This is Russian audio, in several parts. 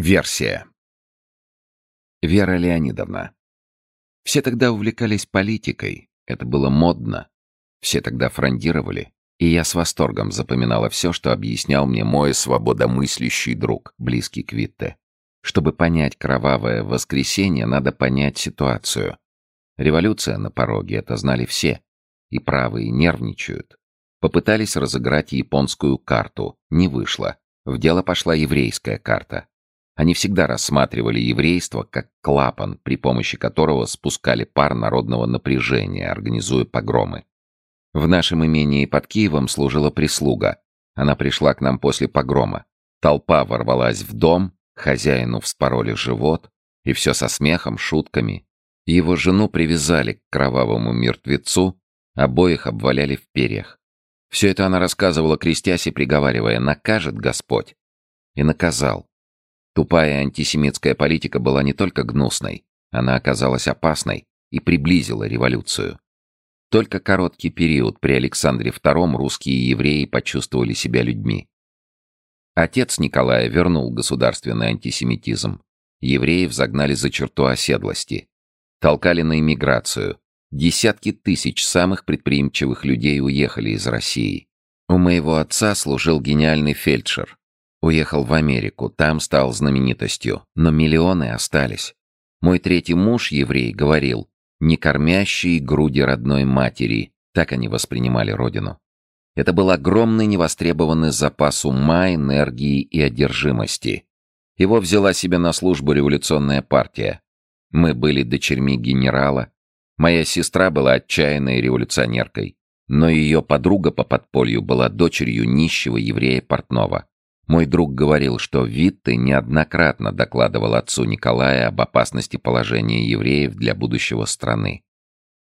Версия. Вера Леонидовна. Все тогда увлекались политикой, это было модно. Все тогда фрондировали, и я с восторгом запоминала все, что объяснял мне мой свободомыслящий друг, близкий к Витте. Чтобы понять кровавое воскресенье, надо понять ситуацию. Революция на пороге, это знали все. И правые нервничают. Попытались разыграть японскую карту, не вышло. В дело пошла еврейская карта. Они всегда рассматривали еврейство как клапан, при помощи которого спускали пар народного напряжения, организуя погромы. В нашем имении под Киевом служила прислуга. Она пришла к нам после погрома. Толпа ворвалась в дом, хозяину вспороли живот, и все со смехом, шутками. Его жену привязали к кровавому мертвецу, обоих обваляли в перьях. Все это она рассказывала, крестясь и приговаривая «накажет Господь». И наказал. Тупая антисемитская политика была не только гнусной, она оказалась опасной и приблизила революцию. Только короткий период при Александре II русские евреи почувствовали себя людьми. Отец Николая вернул государственный антисемитизм. Евреев загнали за черту оседлости. Толкали на иммиграцию. Десятки тысяч самых предприимчивых людей уехали из России. У моего отца служил гениальный фельдшер. Уехал в Америку, там стал знаменитостью, но миллионы остались. Мой третий муж, еврей, говорил, не кормящие груди родной матери, так они воспринимали родину. Это был огромный невостребованный запас ума, энергии и одержимости. Его взяла себе на службу революционная партия. Мы были дочерьми генерала. Моя сестра была отчаянной революционеркой, но ее подруга по подполью была дочерью нищего еврея портного. Мой друг говорил, что Витте неоднократно докладывал отцу Николая об опасности положения евреев для будущего страны.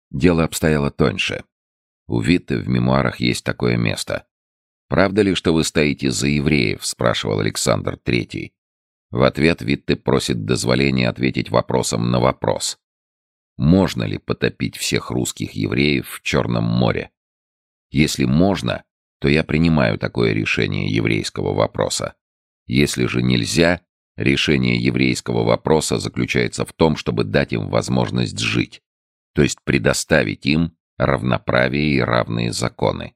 Дело обстояло тоньше. У Витте в мемуарах есть такое место. «Правда ли, что вы стоите за евреев?» — спрашивал Александр III. В ответ Витте просит дозволения ответить вопросом на вопрос. Можно ли потопить всех русских евреев в Черном море? Если можно, то я принимаю такое решение еврейского вопроса. Если же нельзя, решение еврейского вопроса заключается в том, чтобы дать им возможность жить, то есть предоставить им равноправие и равные законы.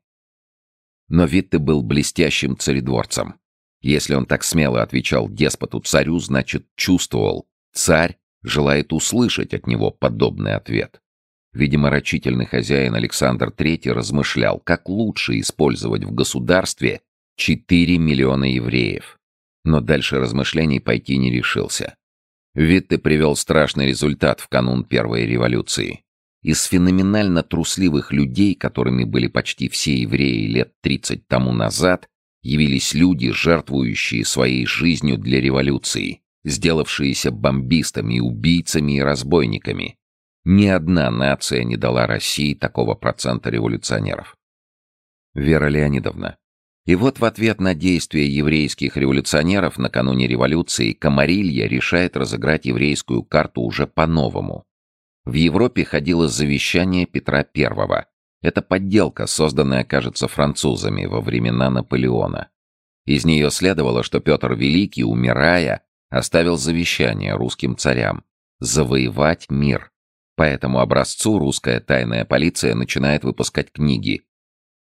Но Витте был блестящим царедворцем. Если он так смело отвечал деспоту-царю, значит, чувствовал, царь желает услышать от него подобный ответ. Видимо, рачительный хозяин Александр III размышлял, как лучше использовать в государстве 4 миллиона евреев. Но дальше размышлений пойти не решился. Витте привел страшный результат в канун Первой революции. Из феноменально трусливых людей, которыми были почти все евреи лет 30 тому назад, явились люди, жертвующие своей жизнью для революции, сделавшиеся бомбистами, убийцами и разбойниками, ни одна нация не дала России такого процента революционеров. Вера Леонидовна. И вот в ответ на действия еврейских революционеров накануне революции Камарилья решает разыграть еврейскую карту уже по-новому. В Европе ходило завещание Петра I. Это подделка, созданная, кажется, французами во времена Наполеона. Из нее следовало, что Петр Великий, умирая, оставил завещание русским царям – завоевать мир. По этому образцу русская тайная полиция начинает выпускать книги.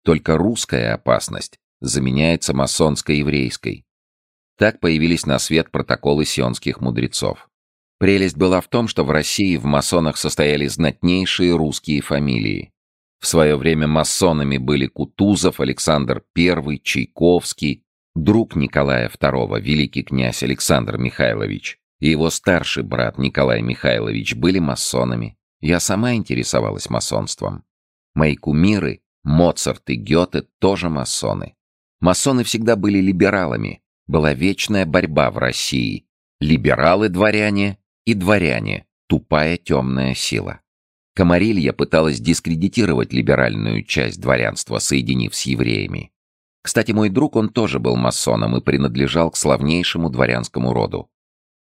Только русская опасность заменяется масонско-еврейской. Так появились на свет протоколы сионских мудрецов. Прелесть была в том, что в России в масонах состояли знатнейшие русские фамилии. В свое время масонами были Кутузов, Александр I, Чайковский, друг Николая II, великий князь Александр Михайлович, и его старший брат Николай Михайлович были масонами. Я сама интересовалась масонством. Мои кумиры, Моцарт и Гёте, тоже масоны. Масоны всегда были либералами. Была вечная борьба в России. Либералы-дворяне и дворяне — тупая темная сила. Комарилья пыталась дискредитировать либеральную часть дворянства, соединив с евреями. Кстати, мой друг, он тоже был масоном и принадлежал к славнейшему дворянскому роду.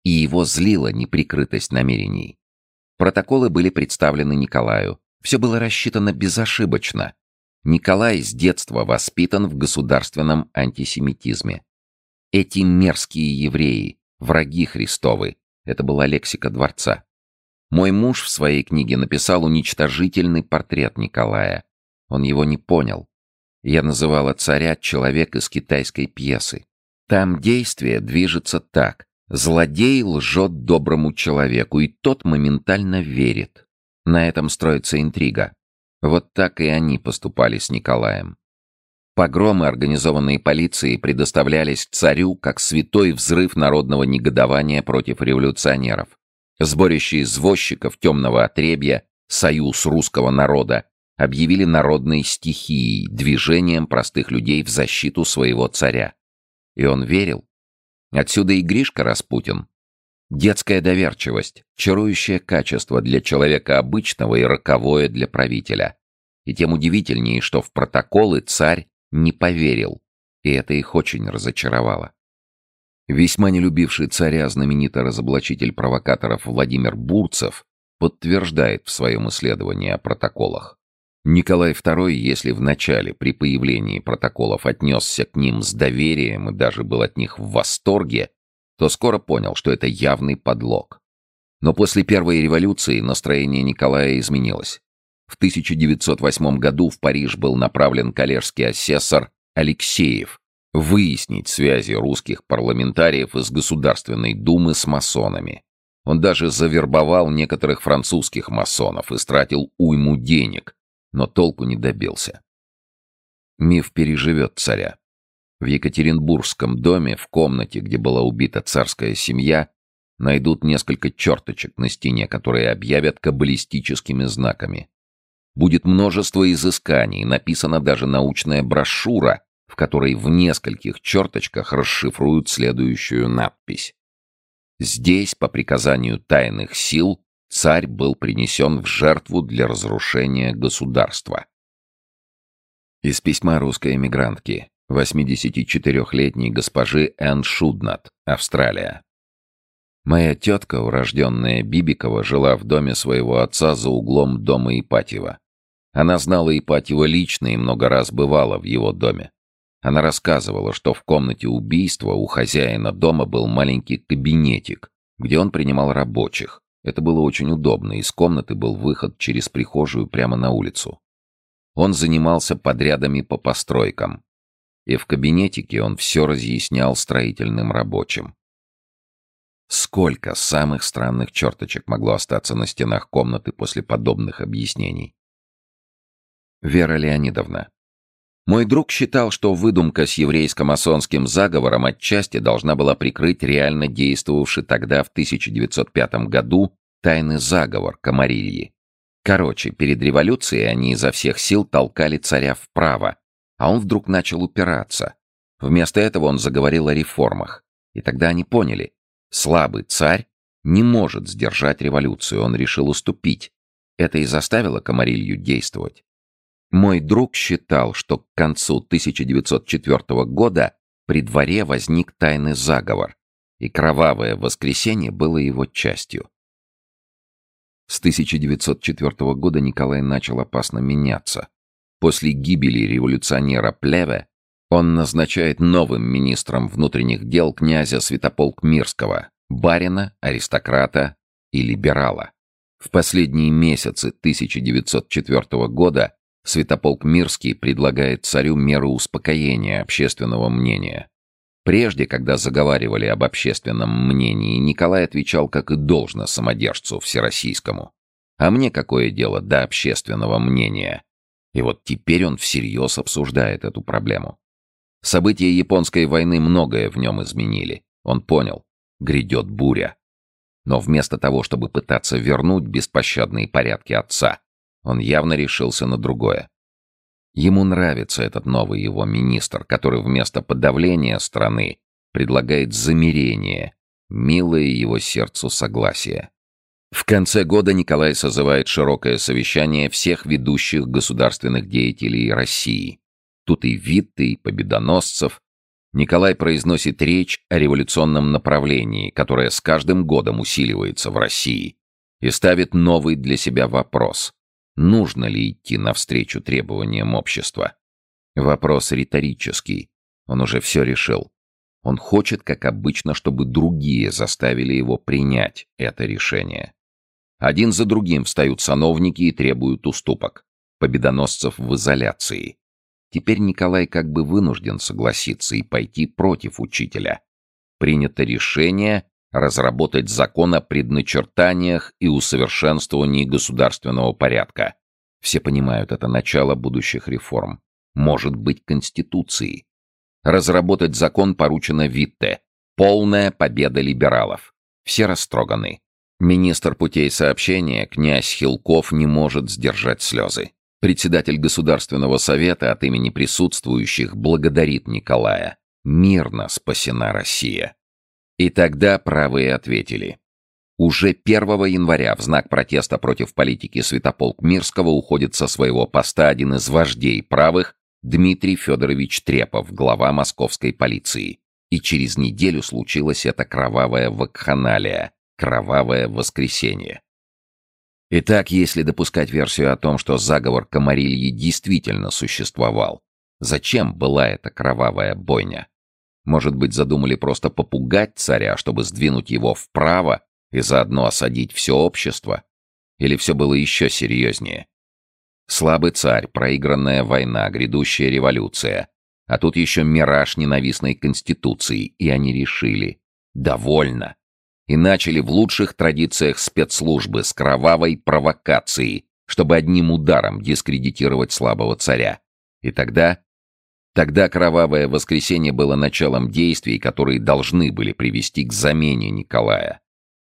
И его злила неприкрытость намерений. Протоколы были представлены Николаю. Все было рассчитано безошибочно. Николай с детства воспитан в государственном антисемитизме. Эти мерзкие евреи, враги Христовы. Это была лексика дворца. Мой муж в своей книге написал уничтожительный портрет Николая. Он его не понял. Я называла царя «человек из китайской пьесы». Там действие движется так. Злодей лжет доброму человеку, и тот моментально верит. На этом строится интрига. Вот так и они поступали с Николаем. Погромы, организованные полицией, предоставлялись царю как святой взрыв народного негодования против революционеров. Сборище извозчиков темного отребья, союз русского народа, объявили народной стихией, движением простых людей в защиту своего царя. И он верил. Отсюда и Гришка Распутин. Детская доверчивость, чарующее качество для человека обычного и роковое для правителя. И тем удивительнее, что в протоколы царь не поверил, и это их очень разочаровало. Весьма не любивший царя знаменитый разоблачитель провокаторов Владимир Бурцев подтверждает в своем исследовании о протоколах. Николай II, если в начале при появлении протоколов отнесся к ним с доверием и даже был от них в восторге, то скоро понял, что это явный подлог. Но после Первой революции настроение Николая изменилось. В 1908 году в Париж был направлен коллежский асессор Алексеев выяснить связи русских парламентариев из Государственной Думы с масонами. Он даже завербовал некоторых французских масонов и стратил уйму денег, но толку не добился. Миф переживет царя. В Екатеринбургском доме, в комнате, где была убита царская семья, найдут несколько черточек на стене, которые объявят каббалистическими знаками. Будет множество изысканий, написана даже научная брошюра, в которой в нескольких черточках расшифруют следующую надпись. Здесь, по приказанию тайных сил, царь был принесен в жертву для разрушения государства. Из письма русской эмигрантки, 84-летней госпожи Энн Шуднат, Австралия. Моя тетка, урожденная Бибикова, жила в доме своего отца за углом дома Ипатьева. Она знала Ипатьева лично и много раз бывала в его доме. Она рассказывала, что в комнате убийства у хозяина дома был маленький кабинетик, где он принимал рабочих, это было очень удобно, из комнаты был выход через прихожую прямо на улицу. Он занимался подрядами по постройкам. И в кабинетике он все разъяснял строительным рабочим. Сколько самых странных черточек могло остаться на стенах комнаты после подобных объяснений? Вера Леонидовна. Мой друг считал, что выдумка с еврейско-масонским заговором отчасти должна была прикрыть реально действовавший тогда в 1905 году тайный заговор Камарильи. Короче, перед революцией они изо всех сил толкали царя вправо, а он вдруг начал упираться. Вместо этого он заговорил о реформах. И тогда они поняли, слабый царь не может сдержать революцию, он решил уступить. Это и заставило Камарилью действовать. Мой друг считал, что к концу 1904 года при дворе возник тайный заговор, и кровавое воскресенье было его частью. С 1904 года Николай начал опасно меняться. После гибели революционера Плеве он назначает новым министром внутренних дел князя Святополк Мирского, барина, аристократа и либерала. В последние месяцы 1904 года Святополк Мирский предлагает царю меры успокоения общественного мнения. Прежде, когда заговаривали об общественном мнении, Николай отвечал, как и должно самодержцу всероссийскому. А мне какое дело до общественного мнения? И вот теперь он всерьез обсуждает эту проблему. События японской войны многое в нем изменили. Он понял, грядет буря. Но вместо того, чтобы пытаться вернуть беспощадные порядки отца, он явно решился на другое. Ему нравится этот новый его министр, который вместо подавления страны предлагает замирение, милое его сердцу согласие. В конце года Николай созывает широкое совещание всех ведущих государственных деятелей России. Тут и Витте, и Победоносцев. Николай произносит речь о революционном направлении, которое с каждым годом усиливается в России, и ставит новый для себя вопрос нужно ли идти навстречу требованиям общества. Вопрос риторический. Он уже все решил. Он хочет, как обычно, чтобы другие заставили его принять это решение. Один за другим встают сановники и требуют уступок. Победоносцев в изоляции. Теперь Николай как бы вынужден согласиться и пойти против учителя. Принято решение разработать закон о предначертаниях и усовершенствовании государственного порядка. Все понимают, это начало будущих реформ. Может быть, Конституции. Разработать закон поручено Витте. Полная победа либералов. Все растроганы. Министр путей сообщения, князь Хилков, не может сдержать слезы. Председатель Государственного совета от имени присутствующих благодарит Николая. Мирно спасена Россия. И тогда правые ответили. Уже 1 января в знак протеста против политики Святополк Мирского уходит со своего поста один из вождей правых Дмитрий Федорович Трепов, глава московской полиции. И через неделю случилось это кровавое вакханалия, кровавое воскресенье. Итак, если допускать версию о том, что заговор Комарильи действительно существовал, зачем была эта кровавая бойня? Может быть, задумали просто попугать царя, чтобы сдвинуть его вправо и заодно осадить все общество? Или все было еще серьезнее? Слабый царь, проигранная война, грядущая революция. А тут еще мираж ненавистной конституции, и они решили. Довольно. И начали в лучших традициях спецслужбы с кровавой провокацией, чтобы одним ударом дискредитировать слабого царя. И тогда... Тогда кровавое воскресенье было началом действий, которые должны были привести к замене Николая.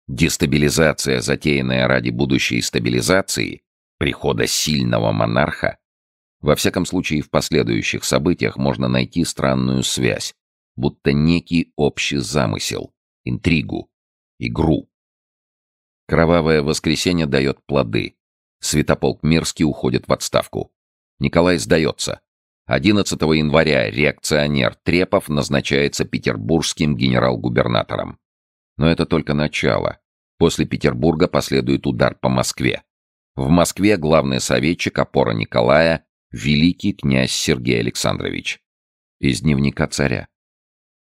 Дестабилизация, затеянная ради будущей стабилизации, прихода сильного монарха? Во всяком случае, в последующих событиях можно найти странную связь, будто некий общий замысел, интригу, игру. Кровавое воскресенье дает плоды. Святополк Мирский уходит в отставку. Николай сдается. 11 января реакционер Трепов назначается петербургским генерал-губернатором. Но это только начало. После Петербурга последует удар по Москве. В Москве главный советчик опора Николая, великий князь Сергей Александрович. Из дневника царя.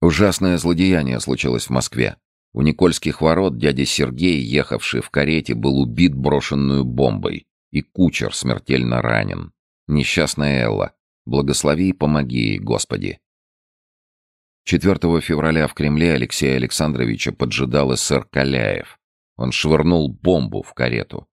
Ужасное злодеяние случилось в Москве. У Никольских ворот дядя Сергей, ехавший в карете, был убит брошенную бомбой, и кучер смертельно ранен. Несчастная Элла. Благослови и помоги Господи. 4 февраля в Кремле Алексея Александровича поджидал эсэр Каляев. Он швырнул бомбу в карету.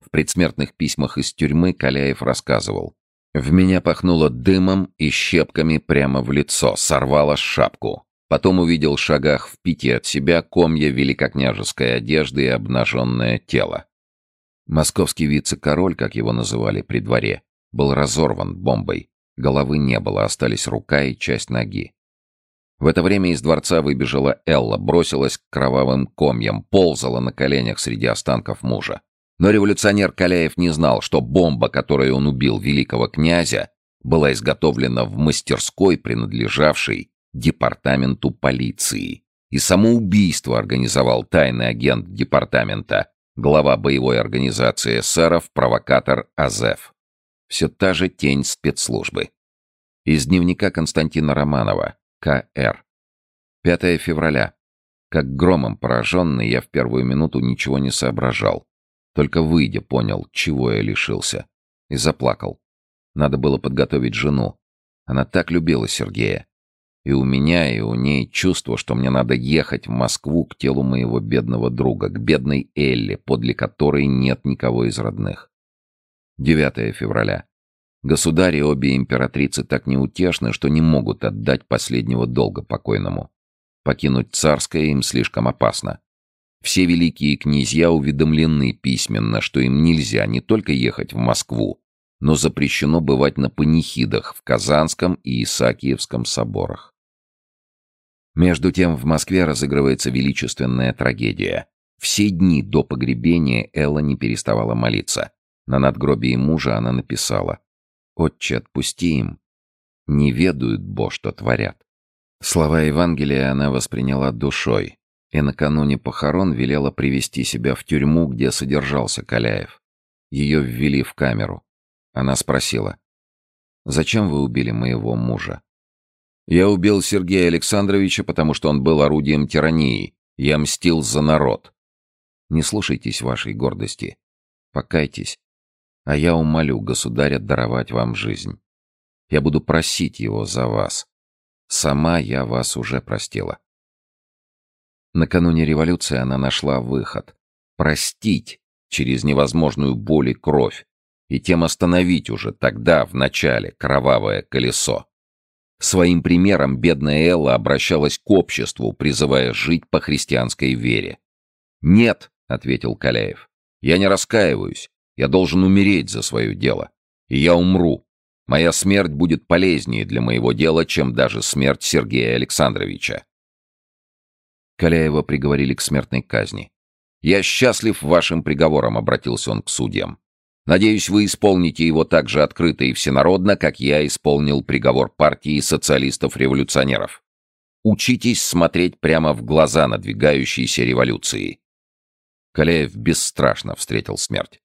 В предсмертных письмах из тюрьмы Каляев рассказывал. «В меня пахнуло дымом и щепками прямо в лицо, сорвало шапку. Потом увидел в шагах в пяти от себя комья великокняжеской одежды и обнаженное тело. Московский вице-король, как его называли при дворе, был разорван бомбой. Головы не было, остались рука и часть ноги. В это время из дворца выбежала Элла, бросилась к кровавым комьям, ползала на коленях среди останков мужа. Но революционер Каляев не знал, что бомба, которой он убил великого князя, была изготовлена в мастерской, принадлежавшей департаменту полиции. И самоубийство организовал тайный агент департамента, глава боевой организации эсеров, провокатор Азеф. Все та же тень спецслужбы. Из дневника Константина Романова, К.Р. 5 февраля. Как громом пораженный, я в первую минуту ничего не соображал. Только выйдя, понял, чего я лишился. И заплакал. Надо было подготовить жену. Она так любила Сергея. И у меня, и у ней чувство, что мне надо ехать в Москву к телу моего бедного друга, к бедной Элли, подле которой нет никого из родных. 9 февраля. Государи обе императрицы так неутешны, что не могут отдать последнего долга покойному. Покинуть царское им слишком опасно. Все великие князья уведомлены письменно, что им нельзя не только ехать в Москву, но запрещено бывать на панихидах в Казанском и Исаакиевском соборах. Между тем в Москве разыгрывается величественная трагедия. Все дни до погребения Элла не переставала молиться. На надгробии мужа она написала «Отче, отпусти им. Не ведают, Бо, что творят». Слова Евангелия она восприняла душой, и накануне похорон велела привести себя в тюрьму, где содержался Каляев. Ее ввели в камеру. Она спросила, «Зачем вы убили моего мужа?» Я убил Сергея Александровича, потому что он был орудием тирании. Я мстил за народ. Не слушайтесь вашей гордости. Покайтесь. А я умолю государя даровать вам жизнь. Я буду просить его за вас. Сама я вас уже простила. Накануне революции она нашла выход. Простить через невозможную боль и кровь, и тем остановить уже тогда, в начале, кровавое колесо. Своим примером бедная Элла обращалась к обществу, призывая жить по христианской вере. «Нет», — ответил Каляев, — «я не раскаиваюсь. Я должен умереть за свое дело. И я умру. Моя смерть будет полезнее для моего дела, чем даже смерть Сергея Александровича». Каляева приговорили к смертной казни. «Я счастлив вашим приговором», — обратился он к судьям. «Надеюсь, вы исполните его так же открыто и всенародно, как я исполнил приговор партии социалистов-революционеров. Учитесь смотреть прямо в глаза надвигающейся революции». Каляев бесстрашно встретил смерть.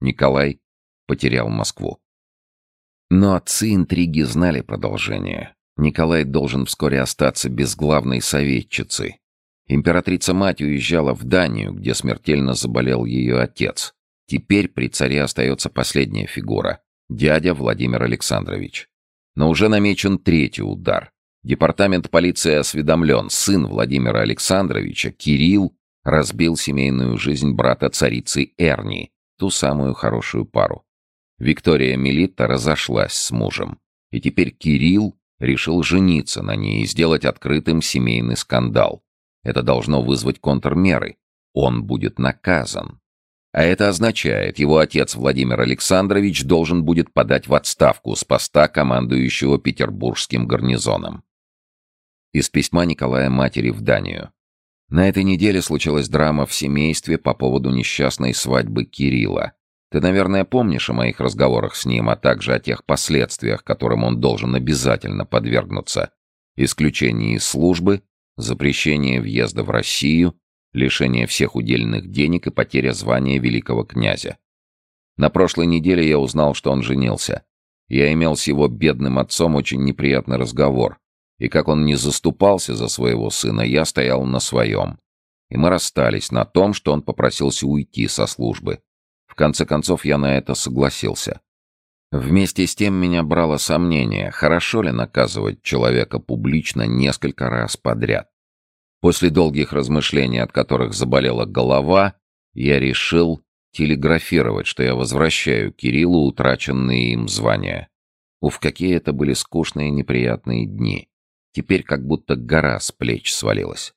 Николай потерял Москву. Но отцы интриги знали продолжение. Николай должен вскоре остаться без главной советчицы, Императрица-мать уезжала в Данию, где смертельно заболел ее отец. Теперь при царе остается последняя фигура — дядя Владимир Александрович. Но уже намечен третий удар. Департамент полиции осведомлен, сын Владимира Александровича, Кирилл, разбил семейную жизнь брата царицы Эрни, ту самую хорошую пару. Виктория Мелитта разошлась с мужем, и теперь Кирилл решил жениться на ней и сделать открытым семейный скандал. Это должно вызвать контрмеры. Он будет наказан. А это означает, его отец Владимир Александрович должен будет подать в отставку с поста командующего Петербургским гарнизоном. Из письма Николая матери в Данию. На этой неделе случилась драма в семействе по поводу несчастной свадьбы Кирилла. Ты, наверное, помнишь о моих разговорах с ним, а также о тех последствиях, которым он должен обязательно подвергнуться. Исключение из службы запрещение въезда в Россию, лишение всех удельных денег и потеря звания великого князя. На прошлой неделе я узнал, что он женился. Я имел с его бедным отцом очень неприятный разговор. И как он не заступался за своего сына, я стоял на своем. И мы расстались на том, что он попросился уйти со службы. В конце концов, я на это согласился. Вместе с тем меня брало сомнение, хорошо ли наказывать человека публично несколько раз подряд. После долгих размышлений, от которых заболела голова, я решил телеграфировать, что я возвращаю Кириллу утраченные им звания. Уф, какие это были скучные неприятные дни. Теперь как будто гора с плеч свалилась.